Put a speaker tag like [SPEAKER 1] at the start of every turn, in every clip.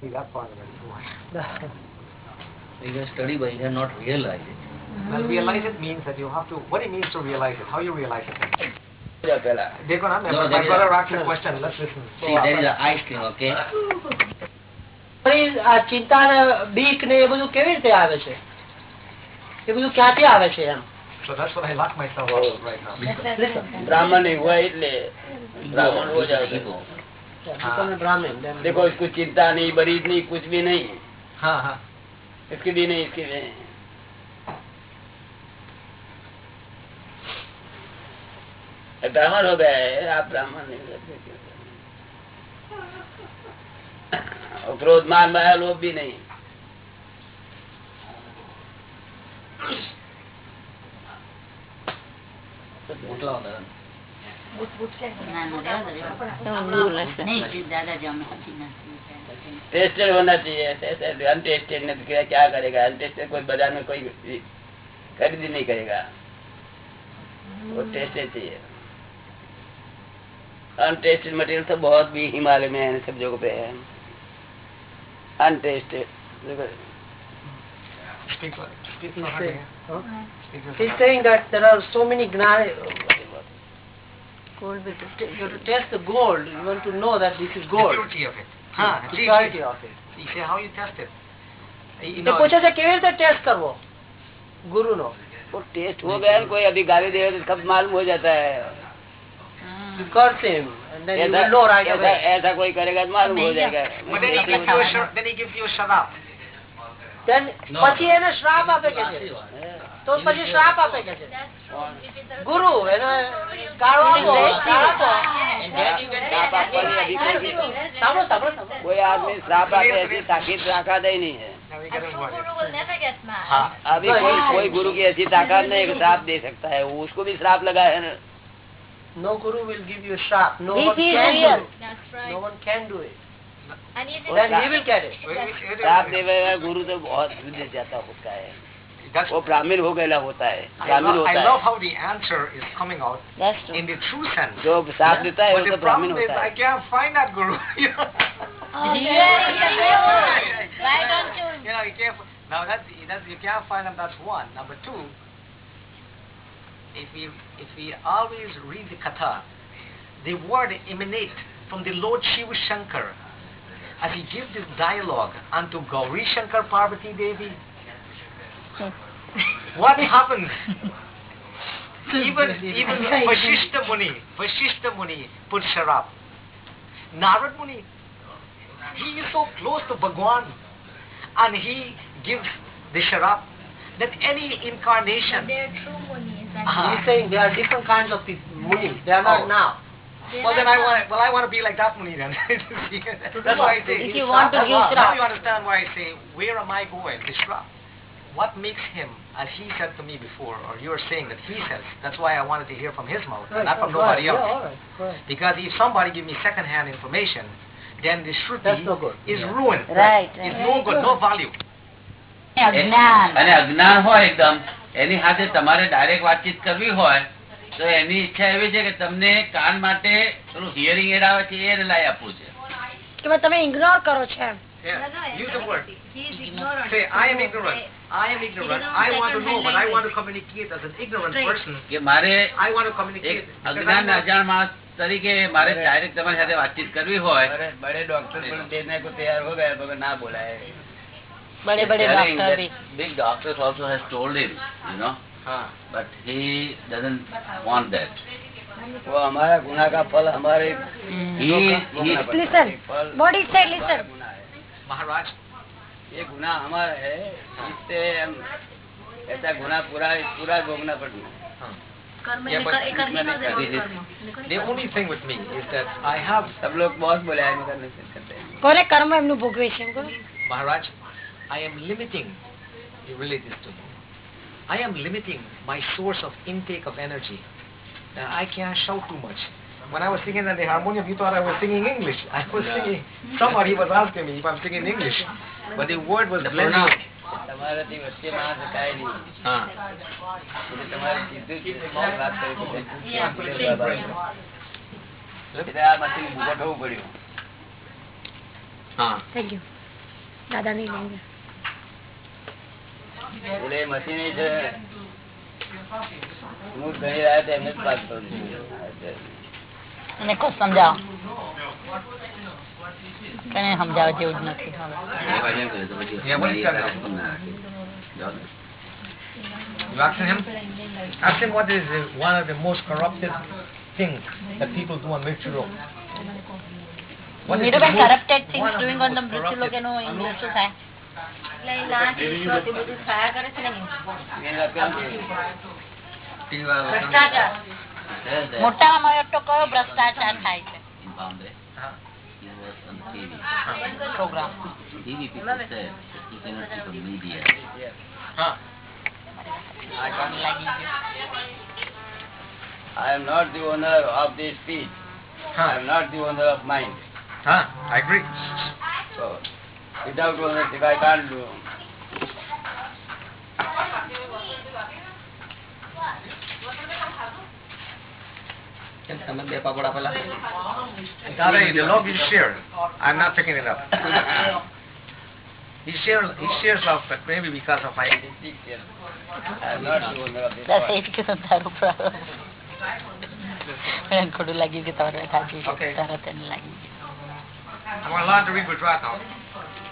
[SPEAKER 1] He got part of it. so
[SPEAKER 2] you just study, but you have not realized it.
[SPEAKER 1] Well, realize it means that you have to, what it means to realize it, how you realize it. Dekonam,
[SPEAKER 2] no,
[SPEAKER 1] my brother asked a question, let's listen.
[SPEAKER 2] See, there is an ice cream, okay?
[SPEAKER 3] ચિંતા ને બીક ને એ બધું કેવી રીતે આવે છે એ બધું ક્યાંથી આવે છે એમ
[SPEAKER 1] So that's what I lock myself out right now.
[SPEAKER 4] Brahman, why? Brahman, why? ब्राह्मण हो जाएगा
[SPEAKER 2] Ego.
[SPEAKER 3] તમે બ્રાહ્મણ
[SPEAKER 4] देखो इसको चिंता नहीं बरीद नहीं कुछ भी नहीं
[SPEAKER 1] हाँ हाँ
[SPEAKER 4] इसकी भी नहीं इसकी भी नहीं ये ब्राह्मण हो गया है आप ब्राह्मण नहीं हो सकते। और क्रोध मान माया लोभ भी नहीं
[SPEAKER 2] મોકલાવો દાદા.
[SPEAKER 4] टेस्टेड होना चाहिए टेस्टेड अनटेस्टेड ने तो क्या क्या करेगा अनटेस्टेड कोई बाजार में कोई खरीदी नहीं करेगा वो टेस्टेड चाहिए अनटेस्टेड मटेरियल तो बहुत भी हिमालय में है सब जगह पे है untested
[SPEAKER 1] Speak, speak
[SPEAKER 3] He's
[SPEAKER 1] for her
[SPEAKER 3] saying-
[SPEAKER 1] again.
[SPEAKER 3] huh?
[SPEAKER 1] Speak for
[SPEAKER 3] He's
[SPEAKER 1] her.
[SPEAKER 3] saying that there are so many gna- You have to test the gold. You want to know that this is
[SPEAKER 1] The
[SPEAKER 3] gold.
[SPEAKER 1] purity of it. Huh,
[SPEAKER 3] The
[SPEAKER 1] see,
[SPEAKER 3] purity
[SPEAKER 1] see,
[SPEAKER 3] of it.
[SPEAKER 1] you see how you test it. You
[SPEAKER 3] તે
[SPEAKER 1] know,
[SPEAKER 3] પૂછે છે કેવી રીતે test કરવો ગુરુ નો
[SPEAKER 4] वो test हो गया ना, कोई अभी गाली दे तो कब मालूम हो जाता है
[SPEAKER 3] curse him and then you
[SPEAKER 4] ऐसा
[SPEAKER 3] will know right
[SPEAKER 4] ऐसा-
[SPEAKER 3] away.
[SPEAKER 4] ऐसा कोई करेगा तो मालूम हो जाएगा
[SPEAKER 3] પછી એને શ્રાપ આપે કે છે તો પછી શ્રાપ આપે કે છે ગુરુ એને ગાળો આપો ગાળ આપો
[SPEAKER 2] And that you can
[SPEAKER 4] श्राप आपवानी अभी कोई
[SPEAKER 3] સાંભળો સાંભળો સાંભળો
[SPEAKER 4] कोई आदमी श्राप आते ऐसी ताकीद ताकत ही नहीं है
[SPEAKER 1] Now we
[SPEAKER 5] A
[SPEAKER 1] get
[SPEAKER 5] true
[SPEAKER 1] involved.
[SPEAKER 5] guru will never get mad.
[SPEAKER 1] हाँ,
[SPEAKER 4] अभी कोई कोई गुरु की ऐसी ताकत नहीं है कि श्राप दे सकता है वो उसको भी श्राप लगा है ना
[SPEAKER 3] no guru will give you shrap no
[SPEAKER 6] This
[SPEAKER 3] one
[SPEAKER 6] is
[SPEAKER 3] can
[SPEAKER 6] real.
[SPEAKER 3] do it
[SPEAKER 5] That's right.
[SPEAKER 3] no one can do it
[SPEAKER 5] And even
[SPEAKER 3] then he will get it
[SPEAKER 1] wait, wait, wait,
[SPEAKER 4] श्राप
[SPEAKER 1] wait.
[SPEAKER 4] देवेगा गुरु तो बहुत विदेश जाता होता है
[SPEAKER 1] That's,
[SPEAKER 4] वो ब्राह्मण हो गया होता है
[SPEAKER 1] I
[SPEAKER 4] ब्राह्मण
[SPEAKER 1] love, I
[SPEAKER 4] होता
[SPEAKER 1] love
[SPEAKER 4] है
[SPEAKER 1] how the answer is coming out
[SPEAKER 6] That's true.
[SPEAKER 1] in the true sense.
[SPEAKER 4] जो श्राप देता है
[SPEAKER 1] But
[SPEAKER 4] वो
[SPEAKER 1] the
[SPEAKER 4] तो ब्राह्मण
[SPEAKER 1] problem is
[SPEAKER 4] होता
[SPEAKER 1] I
[SPEAKER 4] है
[SPEAKER 1] can't find that guru. you know,
[SPEAKER 5] Oh, there is the good one. Why don't you?
[SPEAKER 1] you know, you can't. Now that's, that's you can't find them. That's one. Number two, if we if we always read the katha, the word emanate from the Lord Shiva Shankar, as he gives this dialogue unto Gauri Shankar Parvati Devi. what happens? even even Vashishta Muni, Vashishta Muni put sharap. Narad Muni, he is so close to Bhagwan and he gives the sharap that any incarnation
[SPEAKER 5] They're true munis. and
[SPEAKER 1] Uh-huh.
[SPEAKER 3] he's saying there are different kinds of people munis they are not
[SPEAKER 1] Oh.
[SPEAKER 3] now
[SPEAKER 5] they're
[SPEAKER 1] well then
[SPEAKER 5] not
[SPEAKER 1] I want well I want to be like that Muni then See, that's why I say
[SPEAKER 6] If you want to
[SPEAKER 1] That's
[SPEAKER 6] give
[SPEAKER 1] why- now
[SPEAKER 6] shrap.
[SPEAKER 1] you understand why I say where am I going the shrap what makes him as he said to me before or you're saying that he says that's why I wanted to hear from his mouth
[SPEAKER 3] Right,
[SPEAKER 1] not from
[SPEAKER 3] right,
[SPEAKER 1] nobody
[SPEAKER 3] yeah,
[SPEAKER 1] else
[SPEAKER 3] all right, right.
[SPEAKER 1] because if somebody give me second hand information then the shruti
[SPEAKER 3] That's no good.
[SPEAKER 1] is
[SPEAKER 2] Yeah.
[SPEAKER 1] ruined
[SPEAKER 6] Right,
[SPEAKER 1] is
[SPEAKER 6] right.
[SPEAKER 1] no good no value
[SPEAKER 6] અજ્ઞાન
[SPEAKER 2] અને અજ્ઞાન હોય એકદમ એની સાથે તમારે direct વાતચીત કરવી હોય તો એની ઈચ્છા એવી છે કે તમને કાન માટે પેલું હિયરિંગ એડ આવે છે એને લાવી આપવું છે.
[SPEAKER 6] તમે ઇગ્નોર કરો છો
[SPEAKER 2] મારે ડાયરેક્ટ તમારી સાથે વાતચીત કરવી હોય.
[SPEAKER 6] બડે ડોક્ટર
[SPEAKER 2] ના
[SPEAKER 6] બોલાય.
[SPEAKER 2] બડે big doctor also has told him you know you know
[SPEAKER 1] Huh.
[SPEAKER 2] but he doesn't want that
[SPEAKER 4] वो हमारा गुना का फल हमारे
[SPEAKER 2] he he
[SPEAKER 4] भोगना पड़ता है।
[SPEAKER 6] Listen.
[SPEAKER 4] फल
[SPEAKER 6] What he said,
[SPEAKER 4] हमारा
[SPEAKER 6] listen.
[SPEAKER 4] गुनाह है।
[SPEAKER 1] Maharaj,
[SPEAKER 4] ये गुना हमारा है इससे हम ऐसा गुना पूरा पूरा भोगना पड़ता है
[SPEAKER 1] yeah, but the only thing with me is that I have,
[SPEAKER 4] सब लोग बहुत बोले हैं मगर नहीं करते हैं।
[SPEAKER 6] કોને કર્મ એમનું ભોગવે છે એમ કહો.
[SPEAKER 1] Maharaj, I am limiting, you relate this to me, I am limiting my source of intake of energy. Now, I can't shout too much. When I was singing at the harmonium, you thought I was singing English. I was singing, somebody was asking me if I'm singing English. But the word was
[SPEAKER 2] The
[SPEAKER 1] blending.
[SPEAKER 2] pronoun.
[SPEAKER 4] તમારાથી વચ્ચે માં શકાય નહીં
[SPEAKER 1] Ah.
[SPEAKER 4] એટલે તમારે સીધું જ small વાત કરવી પડે.
[SPEAKER 5] Yeah,
[SPEAKER 4] એટલે આ માંથી ઊભો થવું પડ્યું
[SPEAKER 1] Ah.
[SPEAKER 6] Thank you.
[SPEAKER 7] દાદા નહીં લઈને
[SPEAKER 4] એટલે મશીન છે હું ઘણી રાત એમને જ પાસ કરું
[SPEAKER 7] અને કોઈ સમજાવો કને સમજાવવા જેવું જ નથી.
[SPEAKER 1] You asking him? Ask him what is uh, one of the most corrupted things that people do on Mrityu What is the most-
[SPEAKER 7] corrupted things doing on the
[SPEAKER 1] most
[SPEAKER 7] મૃત્યુ લોક
[SPEAKER 1] corrupted-
[SPEAKER 7] મોટામાં મોટો કયો ભ્રષ્ટાચાર થાય છે
[SPEAKER 1] Huh?
[SPEAKER 8] on TV. people said that cannot keep a media.
[SPEAKER 1] Huh?
[SPEAKER 4] I am not the owner of this speech. I am not the owner of mind.
[SPEAKER 1] Huh? I agree.
[SPEAKER 4] So, without ownership, I can't do.
[SPEAKER 8] તમે બે પાપડ આપેલા
[SPEAKER 1] Dada, the log is shared. I'm not picking it up. he shares, he shares love, but maybe because of my
[SPEAKER 4] I am not the owner of this
[SPEAKER 7] દસ
[SPEAKER 4] world.
[SPEAKER 7] એ જ કે તારું પ્રારંભ. એને ખોટું લાગ્યું કે તમારે સાચું છે
[SPEAKER 1] Okay.
[SPEAKER 7] તરત એને લાગી ગયું.
[SPEAKER 1] I'm going to learn to read Gujarat now.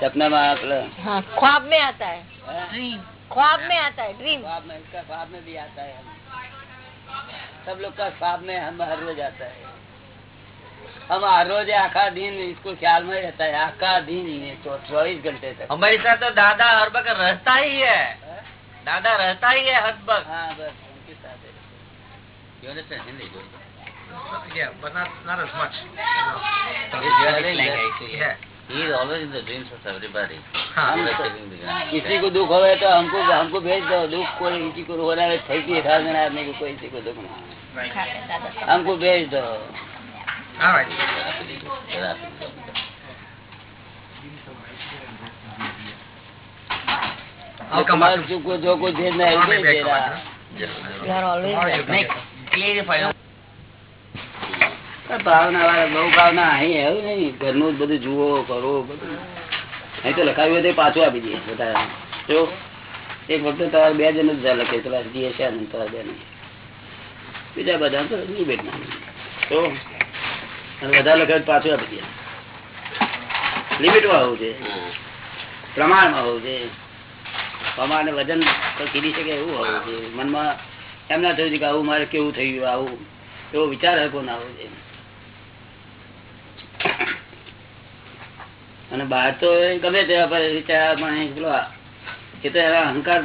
[SPEAKER 4] सपना में आप
[SPEAKER 7] हाँ ख्वाब में आता है। ड्रीम ख्वाब में आता है ड्रीम
[SPEAKER 4] ख्वाब में इसका ख्वाब में भी आता है। सब लोग का ख्वाब में हम हर रोज आता है। हम हर रोज आखा दिन इसको ख्याल में रहता है आखा दिन ही है तो चौबीस घंटे तक।
[SPEAKER 8] हमारे साथ तो दादा हर वक्त रहता ही है। दादा रहता ही है हर वक्त।
[SPEAKER 4] हाँ बस उनके साथ है।
[SPEAKER 1] Yeah, but not not as much.
[SPEAKER 8] Yes, you are telling that
[SPEAKER 1] Yeah.
[SPEAKER 8] He is always in the dreams of everybody.
[SPEAKER 1] Huh.
[SPEAKER 8] You are telling the guy.
[SPEAKER 4] किसी को दुख होवे तो हमको हमको भेज दो दुख कोई किसी को होना है थैती अठारह दिन आदमी को कोई किसी को दुख ना हमको भेज दो
[SPEAKER 1] All right.
[SPEAKER 8] Rapidly, rapidly.
[SPEAKER 1] I'll come back.
[SPEAKER 4] ભાવના વાળા બહુ ભાવના, અહીં એવું નહીં. ઘરનું બધું જુઓ કરો બધું. અહીં તો લખાવ્યું તો પાછું આપી દઈએ બધા જો, એક વખતે તમારે બે જણ જ લખે પેલા જીએ છે આનંદ તમારા બે બીજા બધા તો લિમિટ ના તો અને બધા લખે પાછું આપી દઈએ. લિમિટમાં હોવું છે. પ્રમાણમાં હોવું છે. પ્રમાણ વજન તો કીધી શકે એવું હોવું છે. મનમાં એમ ના થયું કે આવું મારે કેવું થયું, આવું. એવો વિચાર હકો ના હોવો જોઈએ. અને બહાર તો ગમે તેવા અહંકાર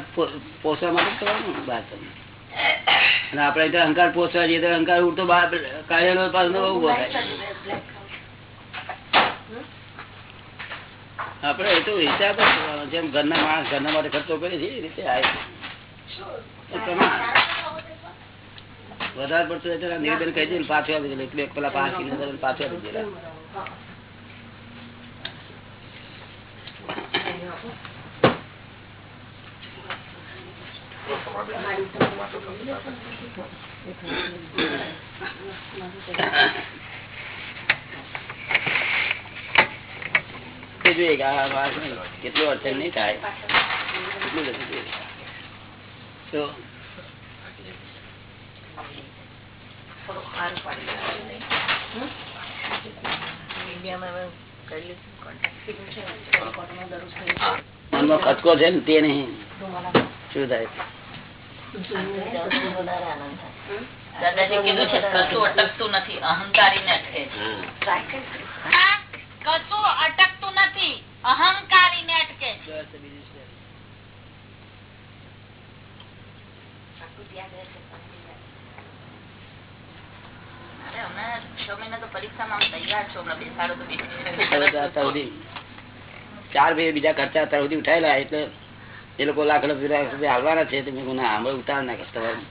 [SPEAKER 4] પોષવા માટે કરવાનું બહાર તો. અને આપણે તો અહંકાર પોષવા જઈએ અહંકાર ઉડતો બહાર કાર્યાલય પાસે બહુ થાય. આપણે એ તો હિસાબ જ. જેમ ઘરના માણસ ઘરના માટે ખર્ચો કરે છે એ રીતે વધારે પડતું નિવેદન કહી દે પાછું આપી દે પેલા કિલો પાછું આપી દે કેટલું અડચણ નહીં થાય એટલું જ હતું જોઈએ. તો મનમાં ખચકો છે ને તે નહીં. શું થાય?
[SPEAKER 7] દાદાજી કીધું છે કશું અટકતું નથી અહંકારી ને અટકે છે. કશું અટકતું નથી અહંકારી ને અટકે છે. અરે હમણાં છ મહિના તો પરીક્ષામાં આમ તૈયાર છો હમણાં બેસાડો તો
[SPEAKER 4] હવે તો
[SPEAKER 7] બેસી
[SPEAKER 4] અત્યાર સુધી ચાર ભાઈ બીજા ખર્ચા અત્યાર સુધી ઉઠાયેલા એટલે એ લોકો લાખ રૂપિયા છે ઉતાર નાખે તમારે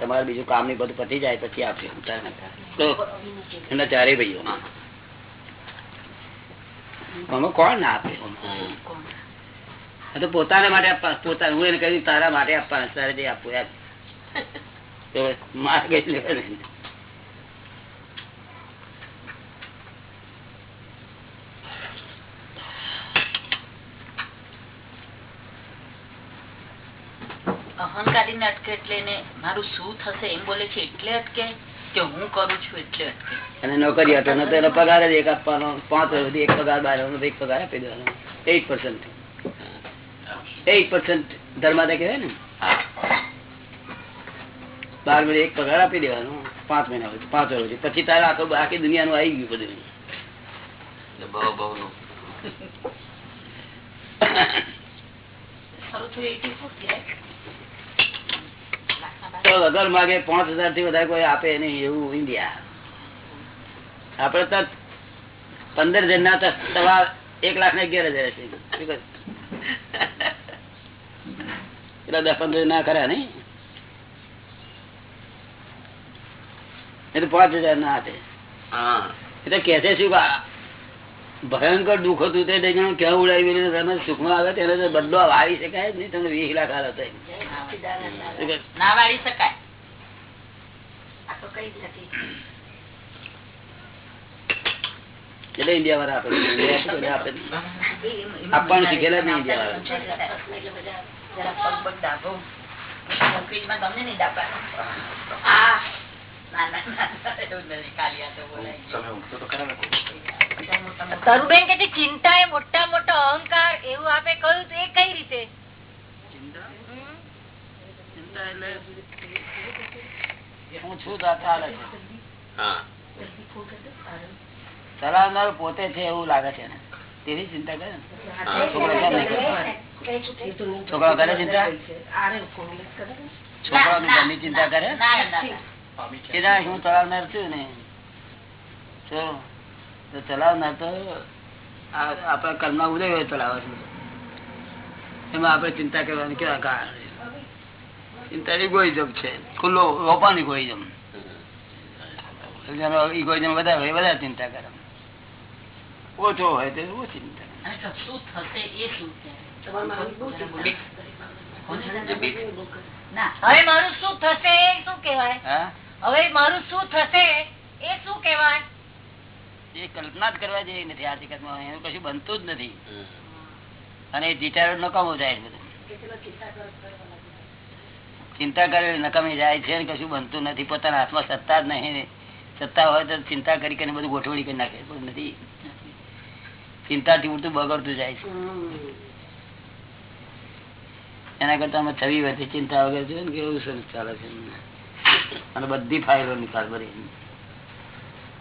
[SPEAKER 4] તમારે બીજું કામની બધું પતી જાય પછી આપશે ઉતાર નાખે તો એમના ચારે ભાઈઓ. આમાં કોણ ના આપે? તો પોતાના માટે પોતાના હું એને કહ્યું તારા માટે આપવાના તારે જે આપવું એમ તો માર ગઈ લેવા દે.
[SPEAKER 7] અહંકારી ને અટકે એટલે એને મારું શું થશે એમ બોલે છે એટલે અટકે? કે હું કરું છું એટલે અટકે.
[SPEAKER 4] અને નોકરી હતો ને તો એનો પગાર જ એક આપવાનો. પાંચ સુધી એક પગાર બાર વર્ષ એક પગાર આપી દેવાનો. Eight percent. એઇટ પર્સન્ટ ધર્માદા કહેવાય ને? બાર મહિને એક પગાર આપી દેવાનો. પાંચ મહિના પછી પાંચ વર્ષ પછી. તારે આખો આખી દુનિયાનું આવી ગયું બધું.
[SPEAKER 8] બહુ બહુ નું
[SPEAKER 7] ખરું તો 84
[SPEAKER 4] વગર માગે પાંચ હજારથી વધારે કોઈ આપે નહીં એવું ઇન્ડિયા આપડે તો પંદર જણ ના સવા એક લાખ ને અગિયાર હજાર છે. શું દસ પંદર ના ખરા નઈ એ તો પાંચ હજાર ના આપે. કે છે શું ભયંકર દુઃખ હતું તે જણ ક્યાં ઉડાવી તમે સુખમાં આવે ત્યારે તો બદલો વાળી શકાય જ નહીં તમને વીસ લાખ હાલ હતા
[SPEAKER 7] ના વાળી શકાય.
[SPEAKER 4] એટલે ઇન્ડિયા વાળા આપે. આપવાનું શીખેલા જ નહીં ઇન્ડિયા વાળા.
[SPEAKER 7] તમને નહીં દાબવાનું.
[SPEAKER 6] તરુબેન કે ચિંતા એ મોટા મોટો અહંકાર એવું આપે કહ્યું એ કઈ રીતે?
[SPEAKER 4] ચલાવનાર પોતે છે એવું લાગે છે તેની ચિંતા કરે છોકરો કરે? છોકરો ચિંતા? છોકરા ચિંતા કરે? હું ચલાવનાર છું ને. તો તો ચલાવનાર તો આપણા કર્મના ઉદય હોય ચલાવે છે. એમાં આપણે ચિંતા કરવાની કેવા કારણ ચિંતા ઇગોઇઝમ છે. ખુલ્લો ઓપન ઇગોઇઝમ જેનો ઇગોઇઝમ વધારે હોય વધારે ચિંતા કરે. ઓછો હોય તો ઓછી ચિંતા
[SPEAKER 7] શું થશે એ શું
[SPEAKER 6] હવે મારું શું થશે એ શું કેવાય હવે મારું શું થશે એ શું કેવાય
[SPEAKER 4] એ કલ્પના જ કરવા જેવી નથી હકીકતમાં. એનું કશું બનતું જ નથી. અને એ નકામો જાય બધું. ચિંતા કરે નકામી જાય છે ને કશું બનતું નથી. પોતાના હાથમાં સત્તા જ નહીં સત્તા હોય તો ચિંતા કરી કરીને બધું ગોઠવણી કરી નાખે. પણ નથી. ચિંતાથી ઉડતું બગડતું જાય છે. એના કરતા અમે છવી વચ્ચે ચિંતા વગર છે ને કેવું સરસ ચાલે છે અને બધી ફાઇલો નિકાલ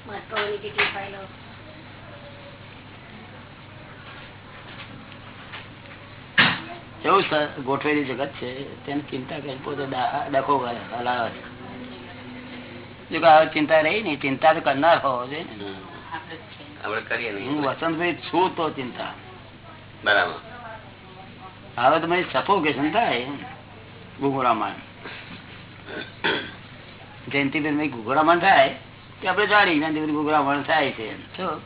[SPEAKER 4] ભરી એવું સ- ગોઠવેલી જગત છે. તેની ચિંતા કરી પોતે ડખો કરે હલાવે. જો કે હવે ચિંતા રહી ને ચિંતા તો કરનાર હોવો જોઈએ હું વસંતભાઈ છું તો ચિંતા.
[SPEAKER 8] બરાબર.
[SPEAKER 4] હવે તો મને સફોકેશન થાય ઘુઘરામણ જયંતિબેન ભાઈ ઘુઘરામણ થાય. કે આપણે જાણી જ્ઞાનથી ઘુઘરામણ થાય છે તો?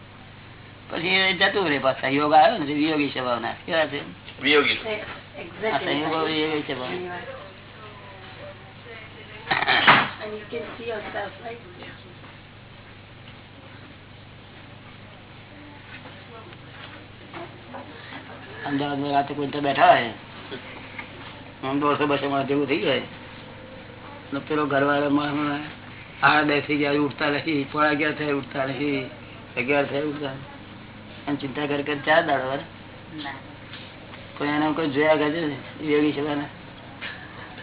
[SPEAKER 4] પછી એ જતું રહે પાછા યોગ આવ્યો ને વિયોગી સ્વભાવના. કેવા છે
[SPEAKER 8] વિયોગી.
[SPEAKER 4] આ સંયોગો વિયોગી સ્વભાવના. અમદાવાદ રાતે કોઈ તો બેઠા હોય. આમ દોઢસો બસો માણસ જેવું થઈ જાય. ને પેલો ઘરવાળો માણસ આડા બેસી ગયા ઉઠતા નથી પોણા અગિયાર થાય ઉઠતા નથી અગિયાર થાય ઉઠતા અને ચિંતા કરી કરી ચાર દાડો વાર કોઈ એને કોઈ જોયા કરજો ને યોગી છે ને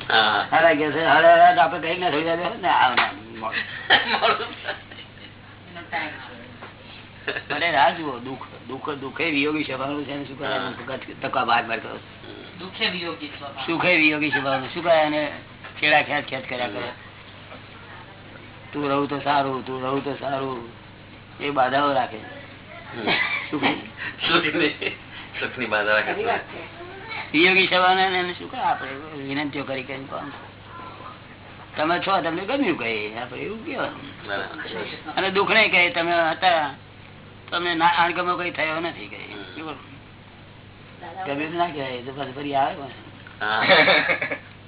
[SPEAKER 8] હા
[SPEAKER 4] સાડા અગિયાર થાય સાડા આઠ આપણે કઈ ના થોડી વાર ને આવ ના મોડું.
[SPEAKER 7] એનો time છે.
[SPEAKER 4] ભલે રાહ જુઓ દુઃખ દુઃખ દુઃખે વિયોગી સ્વભાવનું છે શું કરે તકવા બાર બાર કરો.
[SPEAKER 7] દુઃખે વિયોગી સ્વભાવ.
[SPEAKER 4] સુખે વિયોગી સ્વભાવનું શું કરે એને? છેડા ખેંચ ખેંચ કર્યા કરે. તું રહું તો સારું તું રહું તો સારું. એ બાધાઓ રાખે. યોગી સવાને શું આપણે વિનંતીઓ કરી કોણ તમે છો તમને ગમ્યું કઈ આપણે એવું કેવાનું અને દુઃખ નહીં કહે તમે હતા. તમને ના અણગમો કઈ થયો નથી કઈ? ગમ્યું ના કહેવાય તો પછી ફરી આવે ને.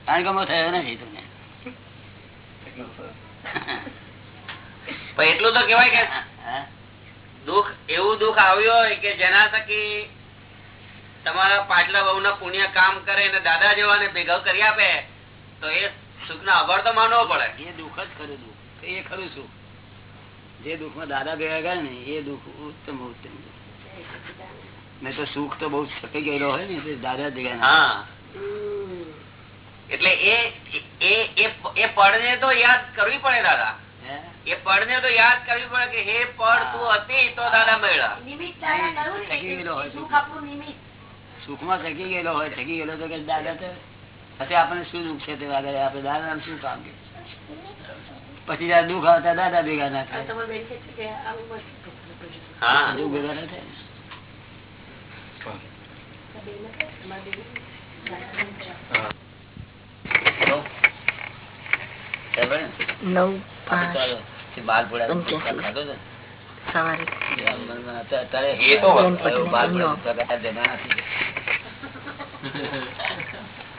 [SPEAKER 4] અણગમો થયો નથી તમને.
[SPEAKER 9] પણ એટલું તો કેવાય કે દુઃખ એવું દુઃખ આવ્યું હોય કે જેના થકી તમારા પાછલા બહુ ના પુણ્ય કામ કરે ને દાદા જેવાને ભેગા કરી આપે તો એ સુખ ના આભાર તો માનવો પડે.
[SPEAKER 4] એ દુઃખ જ ખરું દુઃખ. એ ખરું સુખ. જે દુઃખમાં દાદા ભેગા ગયા ને એ દુઃખ ઉત્તમ ઉત્તમ મેં તો સુખ તો બહુ છકી ગયેલો હોય ને દાદા ભેગા
[SPEAKER 9] હા. એટલે એ એ એ એ પળને તો યાદ કરવી પડે દાદા.
[SPEAKER 4] હે?
[SPEAKER 9] પડ ને તો યાદ કરવી પડે કે હે પડ તું હતી તો દાદા મળ્યા.
[SPEAKER 4] સુખ. માં થકી ગયેલો હોય થકી ગયેલો તો કે દાદા તો પછી આપણને શું દુઃખ છે તે વાગે આપડે દાદા શું કામ કે? પછી જયારે દુઃખ આવતા દાદા ભેગા ના થાય. ભેગા ના થાય
[SPEAKER 10] નવ.
[SPEAKER 4] ચાલો. તે બાલપુરા
[SPEAKER 10] પંચ્યાસી.
[SPEAKER 4] ખાધો તો?
[SPEAKER 10] સવારે
[SPEAKER 4] અત્યારે
[SPEAKER 9] એ તો
[SPEAKER 4] હવે
[SPEAKER 10] પટેલ
[SPEAKER 4] બાલપુરા
[SPEAKER 10] એમનો.
[SPEAKER 4] પ્રગટા જમ્યા નથી.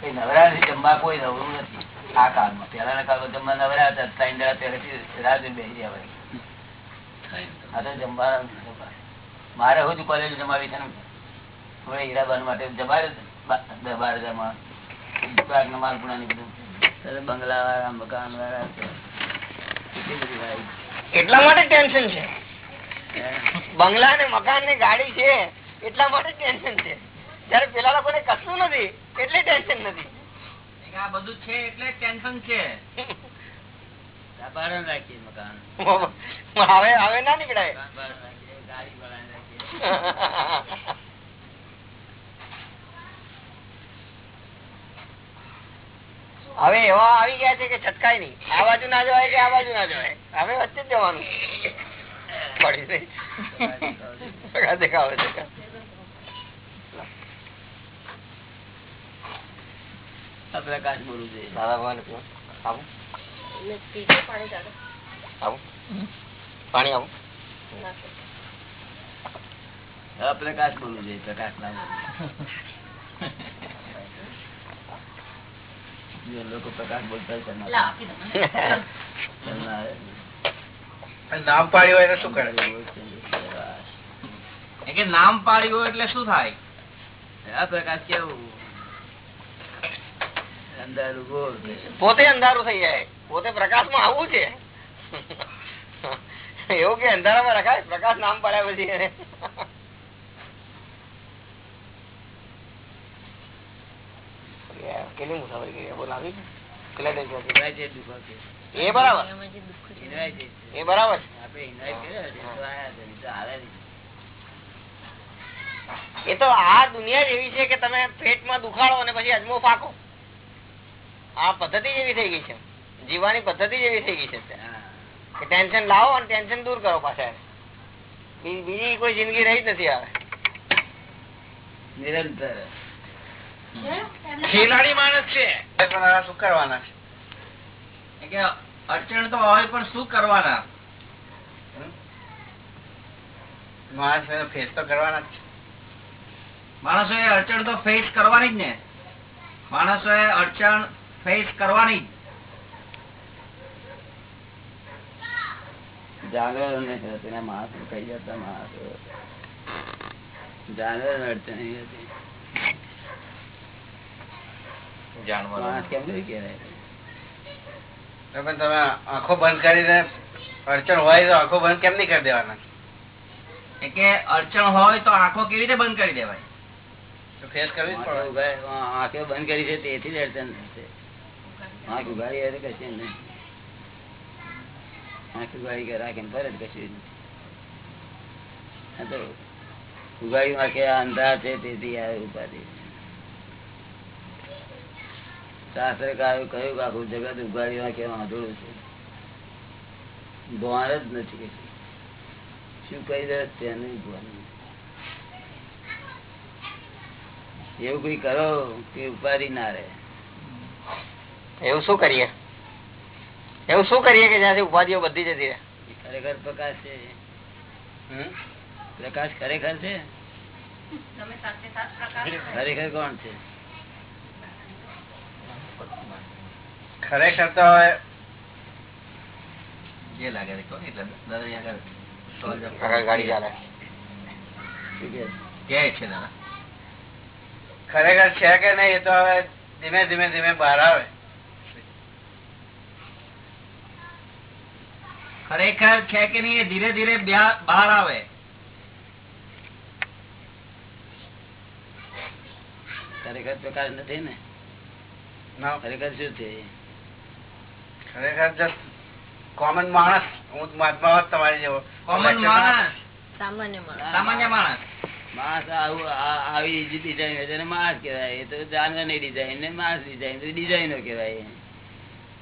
[SPEAKER 4] એ નવરા નથી, જમવા કોઈ નવરું નથી આ કાળમાં પેલાના કાળમાં જમવા નવરા હતા ત્રણ દાડા પહેલેથી રાહ જોઈને બેસી હોય. જમવા મારે હું કોલેજ જમાવી છે ને હવે હીરાબાન માટે જમાડે દસ બાર હજારમાં બાગના માલપુણાની બધું બંગલા વાળા મકાન વાળી.
[SPEAKER 11] એટલા માટે ટેન્શન છે. બંગલા ને મકાન ને ગાડી છે એટલા માટે ટેન્શન છે. જયારે પેલા લોકોને કશું નથી એટલે ટેન્શન નથી.
[SPEAKER 9] આ બધું છે એટલે ટેન્શન છે.
[SPEAKER 4] મકાન.
[SPEAKER 11] હવે હવે ના નીકળાય.
[SPEAKER 4] ગાડી ભાડે રાખીએ
[SPEAKER 11] હવે એવા આવી ગયા છે કે છટકાય નહીં. આ બાજુ ના જવાય કે આ બાજુ ના જવાય. હવે વચ્ચે જ જવાનું. પડી નહીં દેખાવે છે.
[SPEAKER 4] પ્રકાશ બોલું જોઈએ
[SPEAKER 11] દાદા ભગવાન આવું પાણી આવું
[SPEAKER 4] પ્રકાશ બોલું જોઈએ પ્રકાશ ના લોકો પ્રકાશ બોલતા.
[SPEAKER 11] નામ પાડ્યું હોય શું કરે
[SPEAKER 9] કે નામ પાડ્યું હોય એટલે શું થાય
[SPEAKER 4] આ પ્રકાશ કેવું અંધારું
[SPEAKER 11] પોતે અંધારું થઈ જાય પોતે પ્રકાશમાં આવવું છે એવું કે અંધારામાં રખાય પ્રકાશ નામ પાડ્યા પછી કેટલી મુસાફરી કરી બોલાવી કેટલા
[SPEAKER 4] છે.
[SPEAKER 11] એ બરાબર? એ બરાબર. એ તો આ દુનિયા જ એવી છે કે તમે પેટમાં દુખાડો અને પછી અજમો ફાકો. આ પદ્ધતિ જેવી થઈ ગઈ છે. જીવવાની પદ્ધતિ જેવી થઈ ગઈ છે કે ટેન્શન લાવો અને ટેન્શન દૂર કરો પાછા બી- બીજી કોઈ જિંદગી રહી જ નથી આવે
[SPEAKER 4] નિરંતર.
[SPEAKER 11] ખેલાડી માણસ છે. શું કરવાના છે?
[SPEAKER 9] અડચણ તો હોય પણ શું કરવાના?
[SPEAKER 11] માણસ ફેસ તો કરવાના જ છે.
[SPEAKER 9] માણસો એ અડચણ તો ફેસ કરવાની જ ને. માણસો એ અડચણ ફેસ કરવાની જ.
[SPEAKER 4] જાનવરો ને માણસ કઈ જતા માણસ? જાનવર અડચણ હતી. નહીં
[SPEAKER 11] તમે તમે આંખો બંધ કરીને અડચણ હોય તો આંખો બંધ કેમ નહીં કરી દેવાના?
[SPEAKER 9] કે અડચણ હોય તો આંખો કેવી રીતે બંધ કરી દેવાય?
[SPEAKER 11] ફેસ કરવી જ પડે.
[SPEAKER 4] બંધ કરી છે તેથી જ અડચણ થશે. આંખ ઉઘાડી હોય તો કશું નહીં. આંખ ઉઘાડી કે રાખીને ફરે તો કશું નહીં. ઉઘાડી આંખે આ અંધાર છે તેથી આ ઉપાધિ. શાસ્ત્રકારો કહ્યું કે આખું જગત ઉગાડી આંખે વાંધોળું છે. ભાન જ નથી શું કહી દે તેને એવું કઈ કરો કે ઉપાડી ના રહે.
[SPEAKER 11] એવું શું કરીએ? એવું શું કરીએ કે જ્યાંથી ઉપાધિઓ બધી જતી રહે?
[SPEAKER 4] ખરેખર પ્રકાશ છે.
[SPEAKER 8] હમ?
[SPEAKER 4] પ્રકાશ ખરેખર છે?
[SPEAKER 7] તમે સાથે સાથ પ્રકાશ
[SPEAKER 4] ખરેખર કોણ છે
[SPEAKER 8] ખરેખર તો હવે
[SPEAKER 9] જે લાગે તે કહો ને એટલે દાદા અહીંયા આગળ સવાલ જવાબ
[SPEAKER 11] આગળ ગાડી ચાલે
[SPEAKER 4] શું કે છે?
[SPEAKER 9] કહે છે દાદા
[SPEAKER 8] ખરેખર છે કે નહીં એ તો હવે ધીમે ધીમે ધીમે બહાર આવે
[SPEAKER 9] ખરેખર છે કે નહીં એ ધીરે ધીરે બ્યા- બહાર આવે
[SPEAKER 4] ખરેખર પ્રકાશ નથી ને
[SPEAKER 8] ના,
[SPEAKER 4] ખરેખર શું છે
[SPEAKER 8] ખરેખર જસ્ટ કોમન માણસ હું મહાત્મા હોત તમારી જેવો.
[SPEAKER 9] કોમન માણસ.
[SPEAKER 6] સામાન્ય માણસ.
[SPEAKER 9] સામાન્ય માણસ.
[SPEAKER 4] માણસ આવું આવી ડિઝાઇન હોય તેને માણસ કહેવાય. એ તો જાનવર ડિઝાઇન ને માણસ ડિઝાઇન તો ડિઝાઇનો કહેવાય.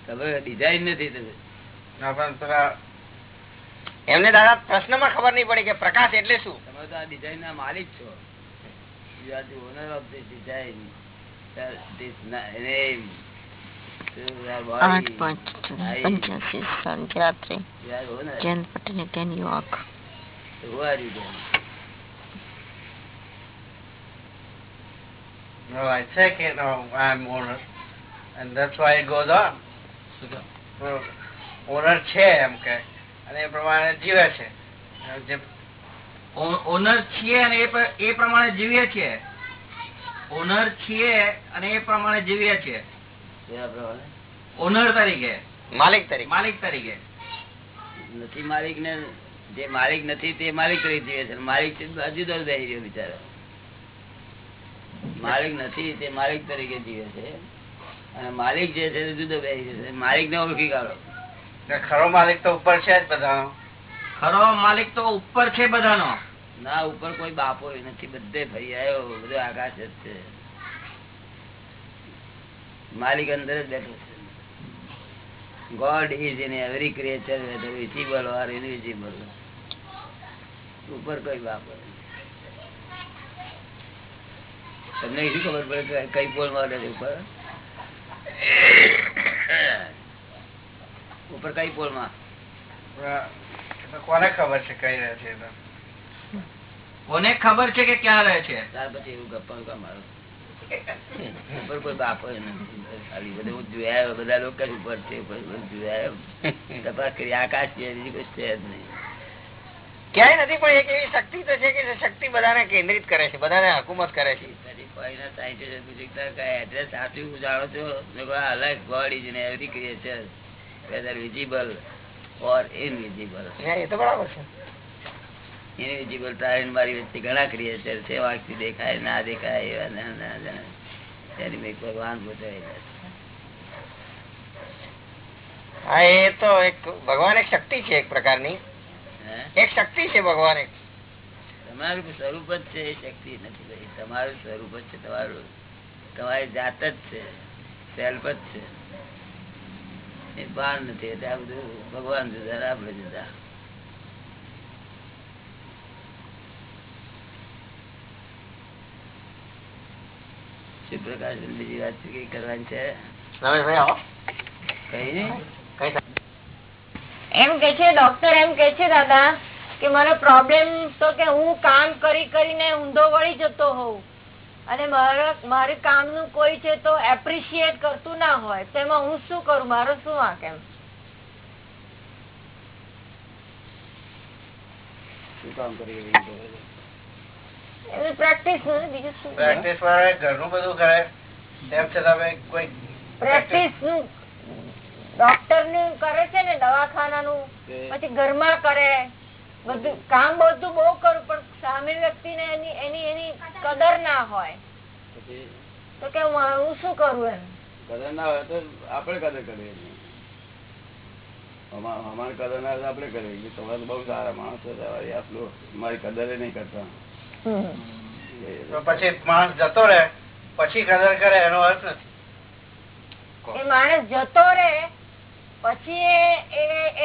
[SPEAKER 4] ખબર ડિઝાઇન નથી તો
[SPEAKER 11] એમને દાદા પ્રશ્નમાં ખબર નહીં પડી કે પ્રકાશ એટલે શું?
[SPEAKER 4] તમે તો આ ડિઝાઇન ના માલિક છો. owner of this design. That this
[SPEAKER 10] આઠ પાંચ પંચ્યાસી સાંજે રાત્રે
[SPEAKER 4] You are owner.
[SPEAKER 10] Jayant Patel ત્યાં New York
[SPEAKER 4] So who are you then?
[SPEAKER 8] No, I say you know, I'm owner. And that's why it goes on. Owner છે એમ કે અને એ પ્રમાણે જીવે છે જે
[SPEAKER 9] ઓનર છીએ અને એ એ પ્રમાણે જીવીએ છીએ ઓનર છીએ અને એ પ્રમાણે જીવીએ છીએ? ઓનર તરીકે.
[SPEAKER 11] માલિક તરીકે.
[SPEAKER 9] માલિક તરીકે.
[SPEAKER 4] નથી માલિક ને જે માલિક નથી તે માલિક તરીકે જીવે છે. માલિક છે હજુ દર બેસી રહ્યો બિચારો. માલિક નથી તે માલિક તરીકે જીવે છે. અને માલિક જે છે જુદો બેસી રહ્યો છે. માલિક ને ઓળખી કાઢો.
[SPEAKER 8] ખરો માલિક તો ઉપર છે જ બધાનો.
[SPEAKER 9] ખરો માલિક તો ઉપર છે બધાનો.
[SPEAKER 4] ના ઉપર કોઈ બાપો નથી. બધે ફરી આવ્યો બધો આકાશ જ છે. માલિક અંદર જ બેઠો છે. God is in every creature whether visible or invisible ઉપર કઈ વાપર તમને શું ખબર પડે કે કઈ પોલમાં રહે ઉપર? ઉપર કઈ
[SPEAKER 8] પોલમાં? કોને ખબર છે કઈ રહે છે
[SPEAKER 9] કોને ખબર છે કે ક્યાં રહે છે?
[SPEAKER 4] ત્યાર પછી એવું ગપ્પા મારો. ઉપર કોઈ બાપો ખાલી બધું હું જોયા બધા લોકો ઉપર છે જોયા તપાસ કરી આકાશ છે બીજું કશું છે જ નહીં.
[SPEAKER 11] ક્યાંય નથી પણ એક એવી શક્તિ તો છે કે જે શક્તિ બધાને કેન્દ્રિત કરે છે બધાને હકુમત કરે છે.
[SPEAKER 4] address સાચું જાણો છો અલગ કહ્યું, "I like every creature creature, whether visible or
[SPEAKER 11] એ તો બરાબર છે.
[SPEAKER 4] Invisible પ્રાણી મારી વચ્ચે ઘણા ક્રિએચર છે વાંચતી દેખાય ના દેખાય એવા ના- ના જાણે. મેં ભગવાન પોતે
[SPEAKER 11] હા એ તો એક ભગવાન એક શક્તિ છે એક પ્રકારની. એક શક્તિ છે ભગવાન એક.
[SPEAKER 4] તમારું સ્વરૂપ જ છે એ શક્તિ નથી ભાઈ. તમારું સ્વરૂપ જ છે તમારું તમારી જાત જ છે સેલ્ફ જ છે. એ ભાન નથી એટલે આ બધું ભગવાન જુદા આપણે જુદા. બીજી વાત કરવાની છે.
[SPEAKER 6] એમ કે છે ડોક્ટર એમ કે છે દાદા કે મારો પ્રોબ્લેમ તો કે હું કામ કરી કરીને ઊંધો વળી જતો હોઉં. અને મારે મારે કામનું કોઈ છે તો એપ્રિશિએટ કરતું ના હોય. તો એમાં હું શું કરું? મારો શું વાંક એમ?
[SPEAKER 4] શું કામ કરી?
[SPEAKER 6] પ્રેક્ટિસ બીજું
[SPEAKER 8] પ્રેક્ટિસ વાળા ઘરનું બધું કરે. તેમ છતાં કોઈ
[SPEAKER 6] પ્રેક્ટિસ ડોક્ટરનું કરે છે ને દવાખાના
[SPEAKER 4] નું
[SPEAKER 6] પછી ઘરમાં કરે. બધું કામ બધું બહુ કરું પણ સામે વ્યક્તિને એની એની એની કદર ના હોય. તો કે હું શું કરું એમ?
[SPEAKER 4] કદર ના હોય તો આપણે કદર કરીએ અમારી કદર ના આપણે કરીએ છીએ. તમે બહુ સારા માણસો મારી કદર નહીં કરતા.
[SPEAKER 8] પછી માણસ જતો રે પછી કદર કરે એનો અર્થ નથી.
[SPEAKER 6] માણસ જતો રે પછી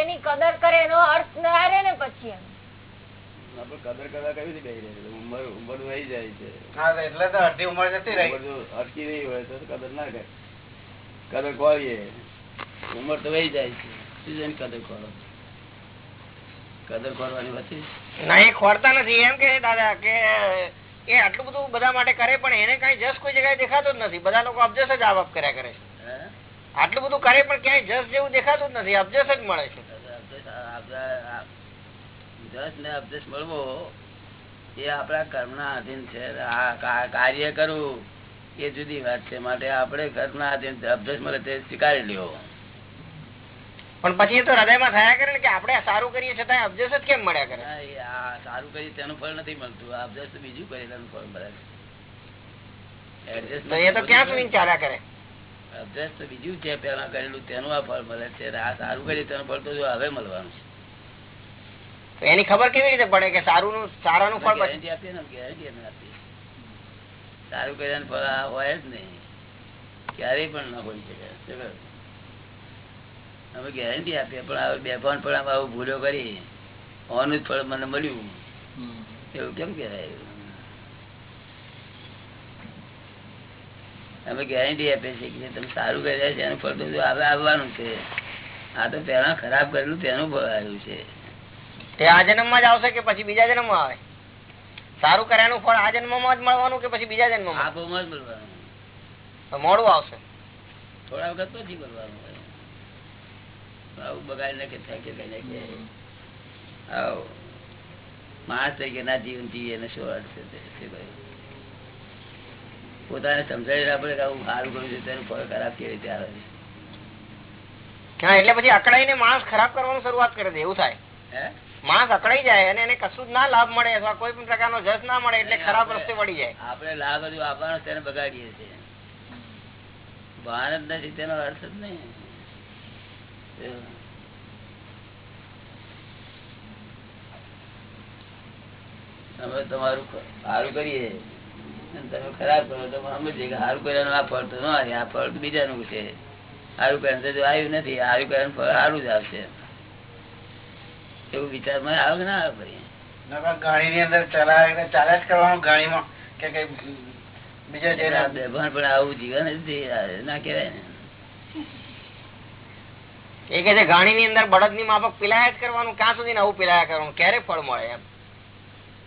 [SPEAKER 6] એની કદર કરે એનો અર્થ ના રે ને પછી
[SPEAKER 4] કદર કરવા કઈ રીતે બેસી રહે ઉંમર ઉંમર વહી જાય છે.
[SPEAKER 8] એટલે તો અડધી ઉંમર જતી રહી.
[SPEAKER 4] અટકી રહી હોય તો કદર ના કરે. કદર કોરીએ ઉંમર તો વહી જાય છે. કદર કરો? કદર ખોરવાની પછી
[SPEAKER 11] ના ખોરતા નથી. એમ કે દાદા કે એ આટલું બધું બધા માટે કરે પણ એને કઈ જસ કોઈ જગ્યાએ દેખાતો જ નથી. બધા લોકો અબજસ જ આવક કર્યા કરે છે. આટલું બધું કરે પણ ક્યાંય જસ જેવું દેખાતું જ નથી. અબજસ જ મળે છે.
[SPEAKER 4] જસ ને અભ્યાસ મળવો એ આપણા કર્મના અધીન છે. કાર્ય કરવું એ જુદી વાત છે. માટે આપણે કર્મના અધીન અભ્યાસ મળે તે સ્વીકારી લ્યો.
[SPEAKER 11] પણ પછી તો હૃદયમાં થયા કરે ને કે આપણે સારું કરીએ છતાં અબજસ જ કેમ મળ્યા કરે?
[SPEAKER 4] ના, સારું કરીએ તેનું ફળ નથી મળતું. અબજસ તો બીજું કરેલાનું ફળ મળે. છે
[SPEAKER 11] એ તો ક્યાં સુધી ચાલ્યા કરે?
[SPEAKER 4] અભ્યાસ તો બીજું છે પેલા કરેલું તેનું આ ફળ મળે. છે આ સારું કર્યું તેનું ફળ તો હવે મળવાનું છે.
[SPEAKER 11] એની ખબર કેવી રીતે પડે કે સારું નું સારાનું ફળ પછી?
[SPEAKER 4] ગેરંટી આપીએ ને ગેરંટી અમે આપીએ. સારું કર્યાનું ફળ આ હોય જ નહીં. ક્યારેય પણ ન હોય શકે? અમે ગેરંટી આપીએ પણ બે પણ પણ આવું ભૂલો કરી ઓનું જ ફળ મને મળ્યું. એવું કેમ કહેવાય? અમે ગેરંટી આપીએ છીએ કે તમે સારું કર્યા છે એનું ફળ તો હવે આવવાનું છે. આ તો પહેલા ખરાબ કરેલું તેનું ફળ આવ્યું છે.
[SPEAKER 11] તે આ જન્મમાં જ આવશે કે પછી બીજા જન્મ આવે? સારું કર્યાનું ફળ આ જન્મમાં જ મળવાનું કે પછી બીજા
[SPEAKER 4] આ
[SPEAKER 11] જન્મમાં
[SPEAKER 4] જ મળવાનું.
[SPEAKER 11] મોડું આવશે.
[SPEAKER 4] થોડા વખત પછી મળવાનું. આવું બગાડી નાખે ફેંકે કઈ નાખે. આવો. માણસ તરીકે ના જીવન જીવીએ ને શું અર્થ છે તે? શું કહ્યું? પોતાને સમજાવી કે આવું સારું કર્યું છે તેનું ફળ ખરાબ કેવી રીતે આવે છે?
[SPEAKER 11] હા એટલે પછી અકળાઈને માણસ ખરાબ કરવાનું શરૂઆત કરે છે એવું થાય.
[SPEAKER 4] હે?
[SPEAKER 11] માણસ અકળાઈ જાય અને એને કશું જ ના લાભ મળે અથવા કોઈ પણ પ્રકારનો જસ ના મળે એટલે ખરાબ રસ્તે વળી જાય.
[SPEAKER 4] આપણે લાભ હજુ આપવાનો તેને બગાડીએ છીએ. ભાન જ નથી તેનો અર્થ જ નહીં. અમે તમારું સારું કરીએ. તમે ખરાબ કરો તો સમજીએ કે સારું કર્યાનું આ ફળ તો ન આવે. આ ફળ તો બીજાનું છે. સારું કર્યા તો આવ્યું નથી. સારું કર્યાનું ફળ સારું જ આવશે. એવું વિચાર મને આવે ના આવે ભાઈ
[SPEAKER 8] ગાડી ની અંદર ચલાવે ચાલે જ કરવાનું ગાડીમાં કે કઈ બીજા જઈને
[SPEAKER 4] પણ આવું જીવન ના કહેવાય ને.
[SPEAKER 11] એ કે છે ઘાણી ની અંદર બળદની માફક પીલાયા જ કરવાનું ક્યાં સુધી આવું પીલાયા કરવાનું? ક્યારે ફળ મળે એમ?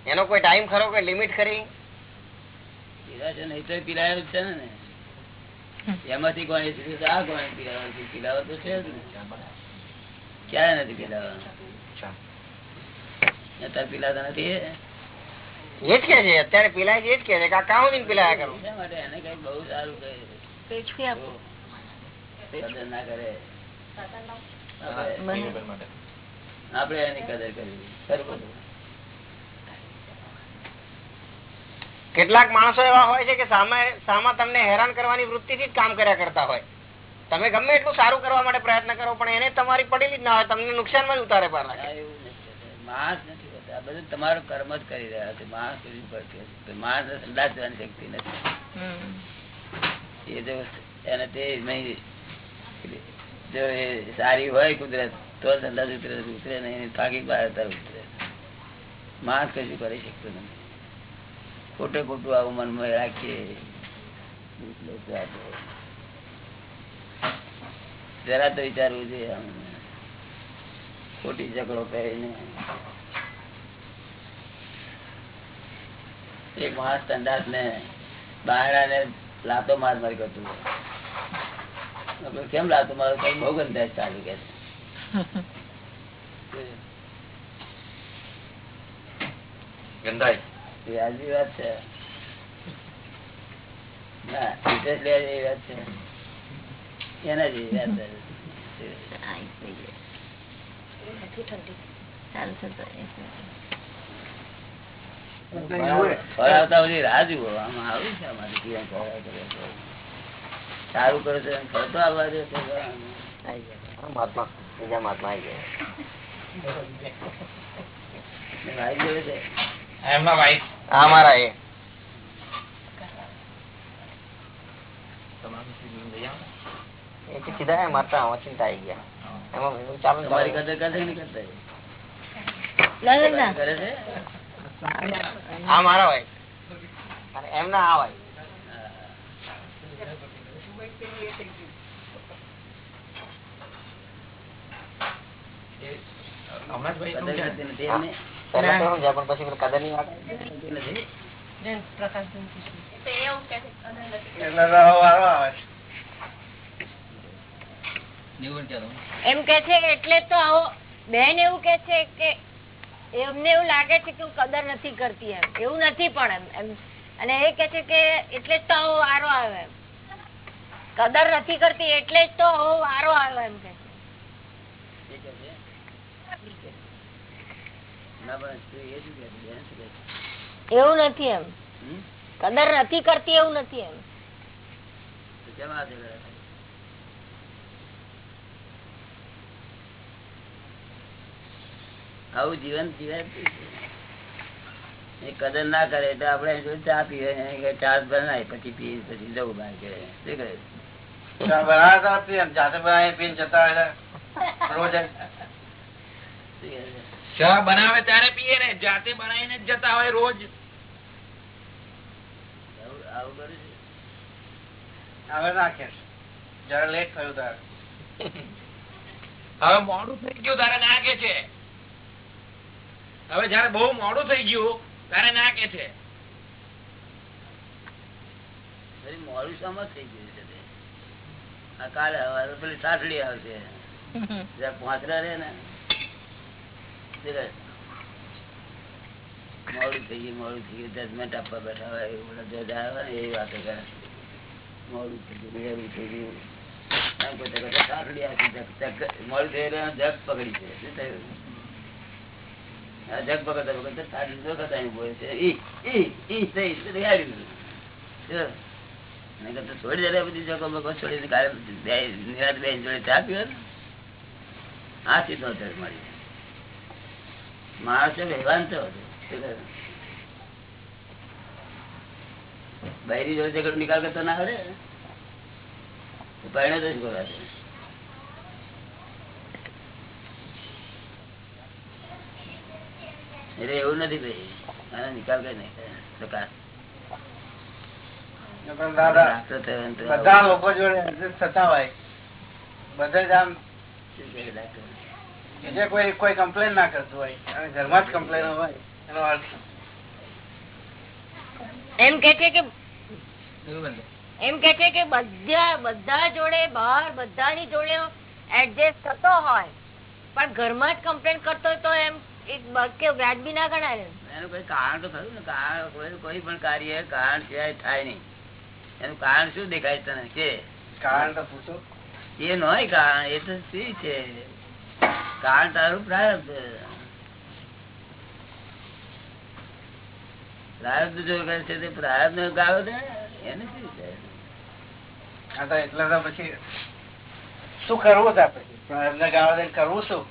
[SPEAKER 11] એનો કોઈ ટાઈમ ખરો કોઈ લિમિટ ખરી?
[SPEAKER 4] પીલા છે નહીં તો પીલાયેલું જ છે ને એમાંથી કોણ આ કોણ પીલાવાનું તો છે જ ક્યારે નથી પીલાવાનું? અત્યારે પીલાતા નથી
[SPEAKER 11] એ? જ કે છે અત્યારે પિલાય છે એ જ કે છે કે આ પિલાયા
[SPEAKER 4] એને કઈ બહુ સારું કહે ના કરે. આપણે- આપણે એની કદર કરવી.
[SPEAKER 11] કેટલાક માણસો એવા હોય છે કે સામા તમને હેરાન કરવાની વૃત્તિથી જ કામ કર્યા કરતા હોય. તમે ગમે એટલું સારું કરવા માટે પ્રયત્ન કરો પણ એને તમારી પડેલી જ ના હોય તમને નુકસાનમાં ઉતારે પાર
[SPEAKER 4] એવું નથી માણસ નથી હોતા. બધું તમારું કર્મ જ કરી રહ્યા છે. માણસ સુધી પડતું હશે. માણસ સંદાસ જવાની શક્તિ નથી. એ જો એને તે નહીં જો એ સારી હોય કુદરત, તો સંદાસ ઉતરે ઉતરે નહીં થાકી બહાર તરફ ઉતરે. માણસ કશું કરી શકતો નથી. ખોટે ખોટું આવું મનમાં રાખીએ. જરા તો વિચારવું જોઈએ. ખોટી ઝઘડો કરીને. એક માણસ સંદાસ ને બહાર લાતો માર માર કરતું કેમ લાતો મારો કઈ બહુ ગંધાય ચાલુ કે છે.
[SPEAKER 11] ગંધાય.
[SPEAKER 4] એ વ્યાજબી વાત છે. ના વાત છે. એના જેવી વાત છે. રાહ જુઓ. આમાં આવું છે અમારે જીવન ફળ કરે છે. સારું કરે છે ફળ આવવા દે
[SPEAKER 11] મહાત્મા બીજા મહાત્મા આવી ગયા.
[SPEAKER 4] ભાઈ જોડે છે?
[SPEAKER 8] એમના વાઈફ
[SPEAKER 11] હા મારા એ. એ સીધા મારતા આમાં આવી ગયા. એમાં ચાલુ
[SPEAKER 4] તમારી કદર કરે કરતા છે?
[SPEAKER 11] આ મારા અને એમના આ ભાઈ
[SPEAKER 6] એમ કે છે કે એટલે તો આવો બેન એવું કે છે કે એમને એવું લાગે છે કે હું કદર નથી કરતી એમ એવું નથી પણ એમ એમ અને એ કે છે કે એટલે જ તો આવો વારો આવે એમ કદર નથી કરતી, એટલે જ તો વારો આવે એમ કે? એવું નથી એમ? કદર નથી કરતી એવું નથી એમ?
[SPEAKER 4] આવું જીવન જીવાય કદર ના કરે તો આપડે ચા પીવે ને કે ચા બનાય, પછી પી, પછી જવું બહાર કે શું કરે શું કહે છે?
[SPEAKER 9] ચા બનાવે ત્યારે પીએ ને જાતે બનાવીને જતા હોય રોજ.
[SPEAKER 4] આવું આવું કરે છે?
[SPEAKER 9] હવે મોડું થઈ ગયું તારે ના કે છે. હવે જયારે બહુ મોડું થઈ ગયું તારે ના કે છે.
[SPEAKER 4] મોડું શામાં થઈ ગયું છે. કાલે પેલી સાસડી આવશે પાંચરા રે ને મોડું થઈ ગયું મોડું થઈ ગયું જજમેન્ટ આપવા બેઠા હોય એવું બધા જજ આવે ને એવી વાતો કરે મોડું થઈ ગયું વહેલું થઈ ગયું આમ કોઈ તો કહે, સાસડી આવશે જગ- જગ- મોડું થઈ ગયું જગ પકડી છે શું થયું જગ પકડતા પકડતા કદાચ બોલે છે ઈ ઈ ઈ થઈ છોડી દે બધી જગો જોડે. શું જોડે ઝઘડો નિકાલ કરતો ના આવડે તો પરિણય તો શું કરવા છે? એટલે એવું નથી ભાઈ આનો નિકાલ કઈ નહીં. પ્રકાશ
[SPEAKER 12] બધા લોકો જોડે adjust થતા હોય. બધે જ આમ
[SPEAKER 4] શું કહે ડાક્ટર?
[SPEAKER 12] બીજે કોઈ કોઈ કમ્પ્લેન ના કરતું હોય. અને ઘરમાં જ કમ્પ્લેન હોય એનો અર્થ
[SPEAKER 6] એમ કે છે કે એમ કે છે કે બધા બધા જોડે બહાર બધાની જોડે એડજસ્ટ થતો હોય. પણ ઘરમાં જ કમ્પ્લેન કરતો હોય તો એમ એક બ- કે વ્યાજબી ના ગણાય
[SPEAKER 4] એનું કોઈ કારણ તો ખરું ને? કારણ કોઈ કોઈ પણ કાર્ય કારણ સિવાય થાય નહીં. એનું કારણ શું દેખાય તને? કે
[SPEAKER 12] કારણ તો પૂછો.
[SPEAKER 4] એ નય કારણ એ તો શું છે. કારણ તારું પ્રારબ્ધ. પ્રારબ્ધ જો કરે છે તે પ્રારબ્ધ નો ગાળો દે એને શું છે?
[SPEAKER 12] આ તો એટલે તો પછી શું કરવું છે પછી ને ગાળો દઈને કરવું શું?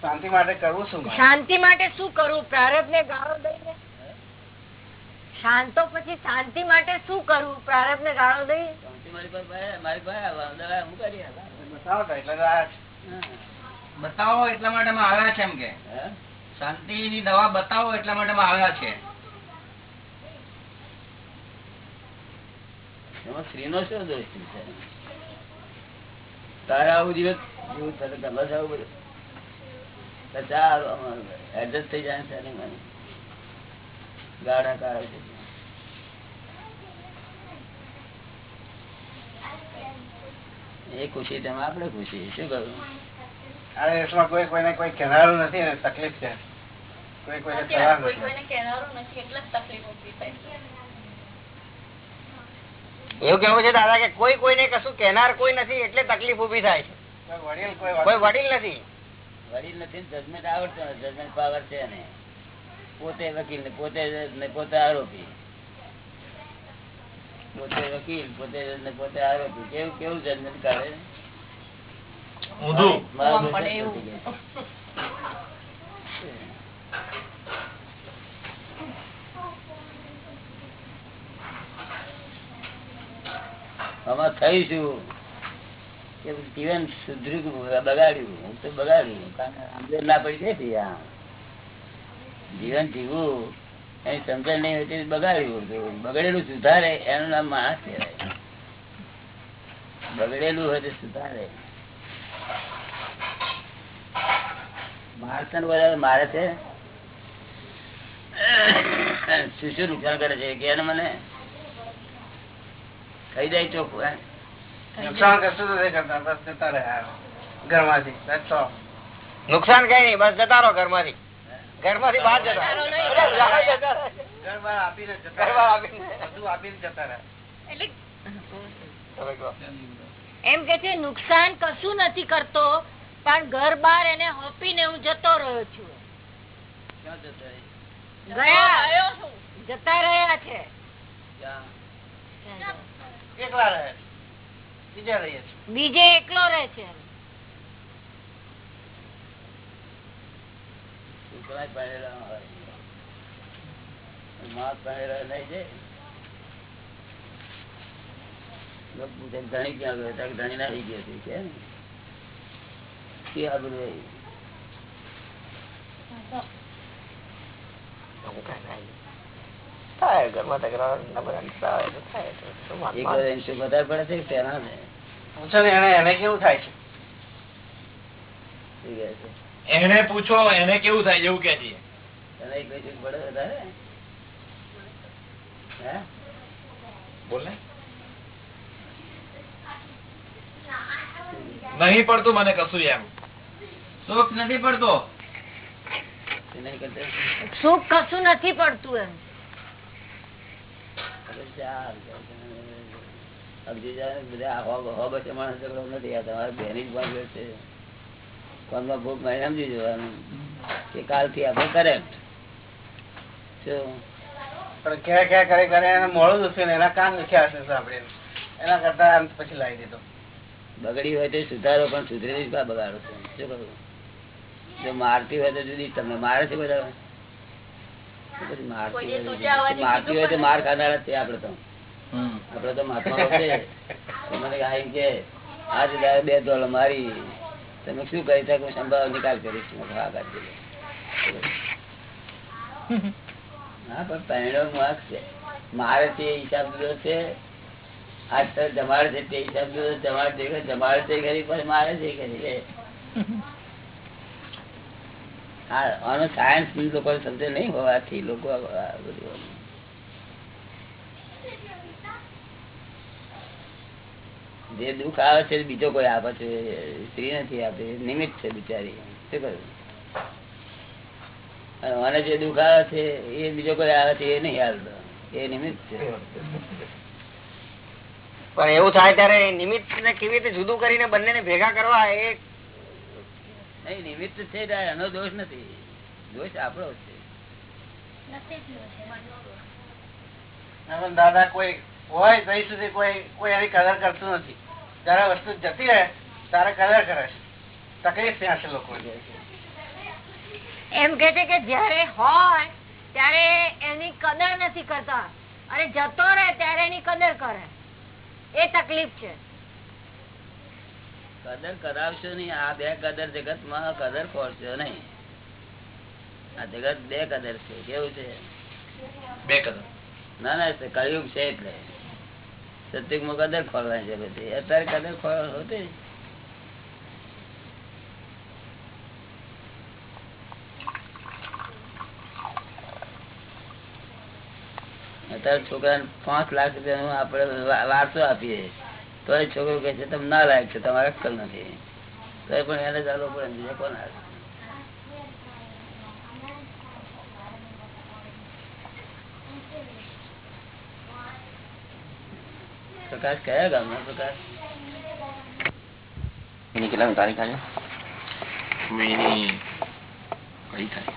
[SPEAKER 12] શાંતિ માટે કરવું શું?
[SPEAKER 6] શાંતિ માટે શું કરવું? પ્રારબ્ધ ને ગાળો દઈને શાંતો પછી શાંતિ માટે શું કરવું? પ્રારંભ ને ગાળો દઈએ.
[SPEAKER 4] શાંતિ મારી પાસે ભાઈ, મારી પાસે આવા, દવા હું કરી આવા.
[SPEAKER 12] બતાવો એટલે
[SPEAKER 9] માટે આવ્યા છે એમ કે. શાંતિ ની દવા બતાવો એટલા માટે આવ્યા છે.
[SPEAKER 4] એમાં સ્ત્રીનો શું દોષ છે? તારે આવું જીવન જેવું તારે ગમે છે આવું બધું. એડજસ્ટ થઈ જાય છે ગાડા કાઢે છે. એ ખુશી તેમાં આપણે ખુશી. શું
[SPEAKER 12] આ દેશમાં કોઈ કોઈને કોઈ કહેનારું નથી ને તકલીફ છે. કોઈ કોઈને
[SPEAKER 7] સાચી
[SPEAKER 12] કહેવાનું
[SPEAKER 7] વાત, કોઈ
[SPEAKER 12] નથી.
[SPEAKER 7] કોઈને કહેનારું નથી એટલે તકલીફ
[SPEAKER 11] એવું કેવું છે દાદા કે કોઈ કોઈને કશું કહેનાર કોઈ નથી એટલે તકલીફ ઊભી થાય છે.
[SPEAKER 12] કોઈ વડીલ કોઈ
[SPEAKER 11] કોઈ વડીલ નથી.
[SPEAKER 4] વડીલ નથી જજમેન્ટ આવડતો જજમેન્ટ પાવર છે ને. પોતે વકીલ ને પોતે પોતે આરોપી. પોતે વકીલ પોતે પોતે આરોપી કેવું કેવું જજમેન્ટ કાઢે મારો
[SPEAKER 7] જોવા મળે
[SPEAKER 4] દોષ જ
[SPEAKER 7] એવું.
[SPEAKER 4] નથી કે. આમાં થયું શું કે જીવન સુધર્યું બગાડ્યું? તો બગાડ્યું. ના પડી છે જીવન જીવવું. એની સમજણ નહીં હોય બગાડ્યું બગડેલું સુધારે એનું નામ માણસ કહેવાય. બગડેલું હોય તો સુધારે. માણસ મારે છે. શું શું નુકસાન કરે છે કે એને મને. કહી જાય ચોખ્ખું હે?
[SPEAKER 12] નુકસાન કશું નથી કરતા બસ જતા ઘરમાંથી.
[SPEAKER 11] નુકસાન કઈ નહીં બસ જતા રહો ઘરમાંથી. ઘરમાંથી બહાર જતા.
[SPEAKER 6] એમ કે છે નુકસાન કશું નથી કરતો પણ ઘર બાર એને હોપીને હું જતો રહ્યો છું.
[SPEAKER 4] જતો રહે?
[SPEAKER 6] ગયા. જતા રહ્યા છે.
[SPEAKER 4] ક્યાં?
[SPEAKER 12] એકલા રહે બીજા રહીએ
[SPEAKER 6] બીજે એકલો રહે છે.
[SPEAKER 4] છોકરા ભણેલા હોય. માં ભણેલા નહીં છે ધણી ક્યાં ગયો? ધણી ના રહી ગયો છે કે? કે આ બધું
[SPEAKER 11] થાય ઘરમાં તકરાર થાય તો થાય તો શું વાંધો?
[SPEAKER 4] એકલો રહીને શું વધારે પડે છે તેના ને
[SPEAKER 12] ને એને એને કેવું થાય છે?
[SPEAKER 9] એને પૂછો એને કેવું થાય એવું કે છે?
[SPEAKER 4] તને એક વયસું પડે વધારે? હે?
[SPEAKER 9] બોલ ને. નહીં પડતું મને કશું એમ.
[SPEAKER 8] સુખ નથી પડતો.
[SPEAKER 4] તે નહીં કરતો
[SPEAKER 6] સુખ કશું નથી પડતું એમ.
[SPEAKER 4] અરે ચાલ, સમજી જાય ને બધા આ હો- હો બચ્ચે માણસ ઝઘડો નથી આ તમારે બેની જ ભાગ્યો છે. કોનમાં ભોગ સમજી જવાનું કે કાલથી આપણે કરેક્ટ
[SPEAKER 12] પણ ક્યાં ક્યાં કરે કરે એને મોડું દુખ્યું ને એના કાન દુખ્યા હશે સાંભળીને એના કરતા અંત પછી લાવી દીધો.
[SPEAKER 4] બગડી હોય તો સુધારો પણ સુધરી કા બગાડો છો. શું કરું? જો મારતી હોય તો જુદી તમને મારે છે બધા? મારતી હોય તો મારતી હોય તો માર ખાનારા જ છે આપડે તો. આપડે તો મહાત્માઓ છે. મને કે આ બે ડોલર મારી તમે શું કરી શકો સંભાવ નિકાલ કરીશ હા હિસાબ જુદો છે. આજ તો જમાડે તે હિસાબ જમાડે જમાડે તે ખરી પણ મારે તે હા, આનો સાયન્સ લોકો સમજે નહીં હોવાથી લોકો બધું જે દુઃખ આવે છે બીજો કોઈ આપે છે સ્ત્રી નથી આપે નિમિત્ત છે બિચારી. શું કહ્યું અને મને જે દુઃખ આવે છે એ બીજો કોઈ આવે છે એ નહીં હાલતો. એ નિમિત્ત છે.
[SPEAKER 11] પણ એવું થાય ત્યારે નિમિત્ત ને કેવી રીતે જુદું કરીને બંને ભેગા કરવા એ
[SPEAKER 4] નહીં નિમિત્ત છે એનો દોષ નથી. દોષ આપણો છે.
[SPEAKER 12] પણ દાદા કોઈ હોય ત્યાં સુધી કોઈ કોઈ એની કદર કરતું નથી. જયારે વસ્તુ જતી રહે ત્યારે કદર કરે છે. તકલીફ ત્યાં છે લોકો
[SPEAKER 6] એમ કે છે કે જયારે હોય ત્યારે એની કદર નથી કરતા. અને જતો રહે ત્યારે એની કદર કરે. એ તકલીફ છે.
[SPEAKER 4] કદર કરાવશો નહીં. આ બે કદર જગતમાં કદર ખોરશો નહીં. આ જગત બે કદર છે. કેવું છે?
[SPEAKER 9] બે કદર.
[SPEAKER 4] ના ના કયું કળિયુગ છે એટલે. સત્યુગમાં કદર ખોલવાની છે બધી. અત્યારે કદર ખોલ હતી અત્યારે છોકરાને પાંચ લાખ રૂપિયા નું આપડે વારસો આપીએ. તો એ છોકરો કે છે, તમે ના લાયક છે, તમારે અક્કલ નથી. તો પણ એને ચાલો પડે બીજા કોણ હાલે? પ્રકાશ કયા ગામનો પ્રકાશ
[SPEAKER 13] એની કેટલામી તારીખ આજે
[SPEAKER 9] એની કઈ થાય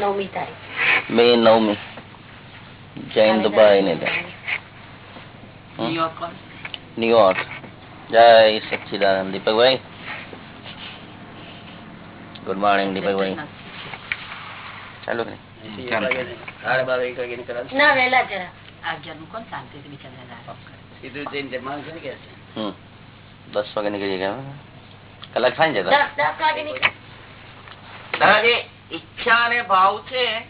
[SPEAKER 6] નવમી તારીખ
[SPEAKER 13] બે નવમી જૈન દુબઈ ને ન્યુયોર્ક જય સચિદાનંદ દીપકભાઈ ગુડ મોર્નિંગ દીપકભાઈ ચાલો ને
[SPEAKER 4] સાડા બાર એક વાગે નીકળવાનું.
[SPEAKER 6] ના બિચારા
[SPEAKER 4] સીધું જઈને જમવાનું છે ને કે છે?
[SPEAKER 13] દસ વાગે નીકળી ગયા
[SPEAKER 8] કલાક થાય જતા
[SPEAKER 6] દસ દસ વાગે નીકળે
[SPEAKER 9] ઈચ્છા અને ભાવ છે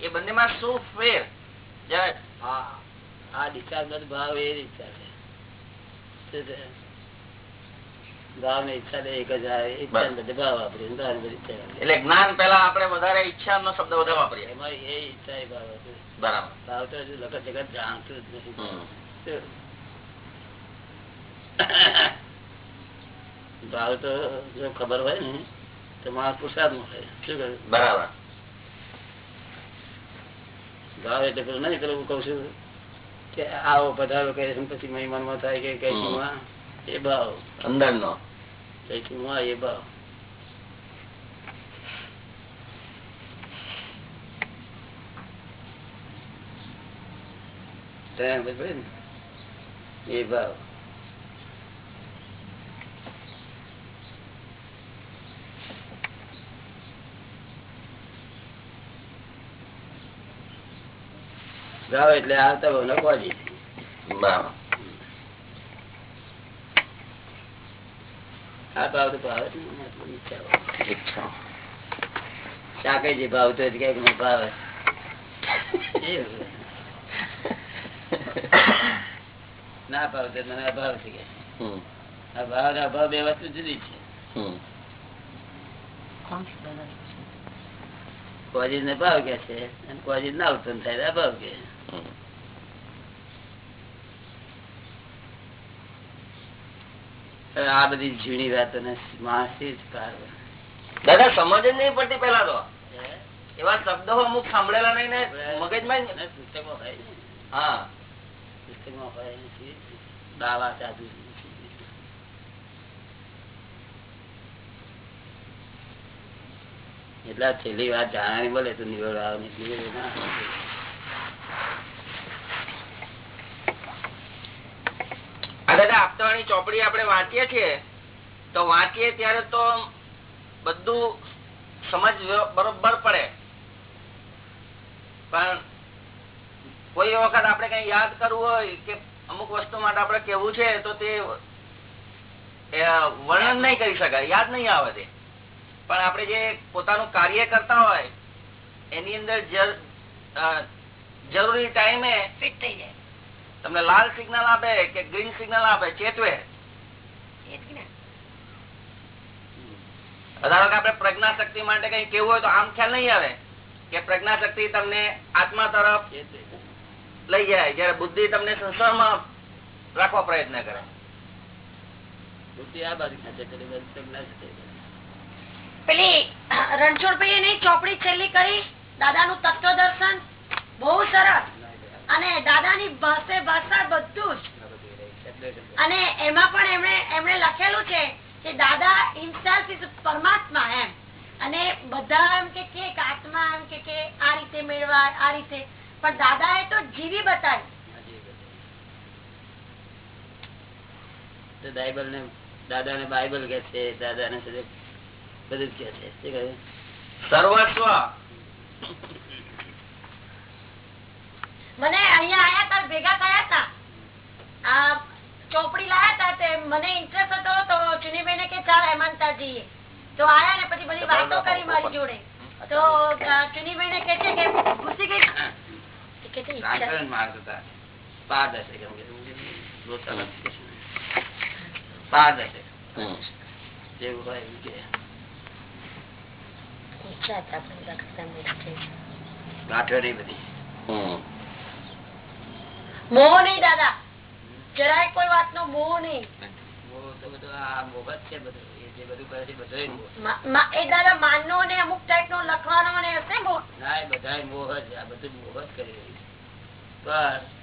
[SPEAKER 9] એ બંનેમાં શું ફેર જય
[SPEAKER 4] આ આ ડિસ્ચાર્જ ભાવ એ રીતે છે
[SPEAKER 9] એટલે જ્ઞાન પેલા આપણે વધારે ઈચ્છા નો શબ્દ વધારે વાપરીએ.
[SPEAKER 4] એ ઈચ્છા એ ભાવ
[SPEAKER 9] બરાબર.
[SPEAKER 4] ભાવ તો હજુ જગત જાણતું જ નથી ભાવ તો જો ખબર હોય ને તો માણસ પુરસાદ મળે શું કહ્યું?
[SPEAKER 9] બરાબર.
[SPEAKER 4] ભાવ એટલે પેલું નહીં પેલું કઉ છું કે આવો પધારો કહે પછી મહેમાનમાં થાય કે કઈ એ ભાવ.
[SPEAKER 9] અંદર નો
[SPEAKER 4] ભાવ ભાવ ભાવ એટલે આવતા ભાવ નો કોજી
[SPEAKER 9] બરાબર
[SPEAKER 4] આ ભાવ. તો ભાવ શાકે જે ભાવ. નો ના ભાવ તો મને અભાવ છે કે
[SPEAKER 9] હમ.
[SPEAKER 4] આ ભાવ ને અભાવ બે વસ્તુ જુદી છે.
[SPEAKER 9] હમ.
[SPEAKER 4] કોજીજ ને ભાવ કે છે અને કોજીજ ના ઉત્પન્ન થાય અભાવ કે
[SPEAKER 9] હમ.
[SPEAKER 4] હવે આ બધી ઝીણી વાતો ને માણસ જ
[SPEAKER 9] દાદા સમજ જ નહીં પડતી પેલા તો. એવા શબ્દો અમુક સાંભળેલા નહીં ને મગજમાં
[SPEAKER 4] પુસ્તકમાં
[SPEAKER 9] હા.
[SPEAKER 4] પુસ્તકમાં હોય દાવા સાધુ એટલા છેલ્લી વાત જાણવાની બોલે તો નિવડ આવે ને નિવડ ના આવે.
[SPEAKER 9] આ દાદા આપતાવાળી ચોપડી આપણે વાંચીએ છીએ, તો વાંચીએ ત્યારે તો બધું સમજ બરોબર પડે પણ કોઈ વખત આપણે કઈ યાદ કરવું હોય કે અમુક વસ્તુ માટે આપણે કેવું છે, તો તે વર્ણન નહીં કરી શકાય, યાદ નહીં આવે તે પણ આપણે જે પોતાનું કાર્ય કરતા હોય, એની અંદર જરૂરી ટાઈમે
[SPEAKER 6] ફિટ થઈ જાય
[SPEAKER 9] તમને લાલ સિગ્નલ આપે કે ગ્રીન સિગ્નલ આપે ચેતવે. ધારો કે આપણે પ્રજ્ઞા શક્તિ માટે કઈ કેવું હોય તો આમ ખ્યાલ નહીં આવે કે પ્રજ્ઞા શક્તિ તમને આત્મા તરફ. લઈ જાય જયારે બુદ્ધિ તમને સંસારમાં રાખવા પ્રયત્ન કરે.
[SPEAKER 4] બુદ્ધિ આ બાજુ પેલી
[SPEAKER 6] રણછોડભાઈ ચોપડી છેલ્લી કરી? દાદા નું તત્વ દર્શન બહુ સરસ. અને દાદાની ભાષે ભાષા બધું જ. અને એમાં પણ એમણે એમણે લખેલું છે કે દાદા હિમસેલ્ફ ઇઝ પરમાત્મા એમ. અને બધા એમ કે આત્મા એમ કે કે આ રીતે મેળવાય આ રીતે. પણ દાદા એ તો જીવી બતાવી.
[SPEAKER 4] તો બાઇબલ ને દાદા ને બાઇબલ કે છે દાદા ને બધું જ કે છે.
[SPEAKER 9] સર્વસ્વ.
[SPEAKER 6] મને અહીંયા આયા તાર ભેગા થયા હતા આ ચોપડી લાયા હતા તે મને ઇન્ટરેસ્ટ હતો તો ચુનીબેન કે ચાલ હેમંતાજી તો આયા ને પછી બધી વાતો કરી મારી જોડે. તો ચુનીબેન કે છે કે ઘૂસી ગઈ? કે છે ઈચ્છા.
[SPEAKER 4] સાધારણ માણસ હતા પારદર્શક એમ કે બહુ સરસ કે છે. પારદર્શક. જેવું હોય એવું કે.
[SPEAKER 6] ઈચ્છા હતા પણ લખતા મિસ્ટેક
[SPEAKER 4] ગાંઠો નહીં બધી.
[SPEAKER 6] મોહ નહીં દાદા. જરાય કોઈ મોહ નહીં.
[SPEAKER 4] મોહ તો બધું આ મોહ છે બધું. જે બધું કરે છે બધું મોહ.
[SPEAKER 6] મા- મા- એ દાદા માનનો ને અમુક ટાઈપ નો લખવાનો ને હશે મોહ?
[SPEAKER 4] ના બધા મોહ જ આ બધું મોહ જ કરી રહ્યું છે. પણ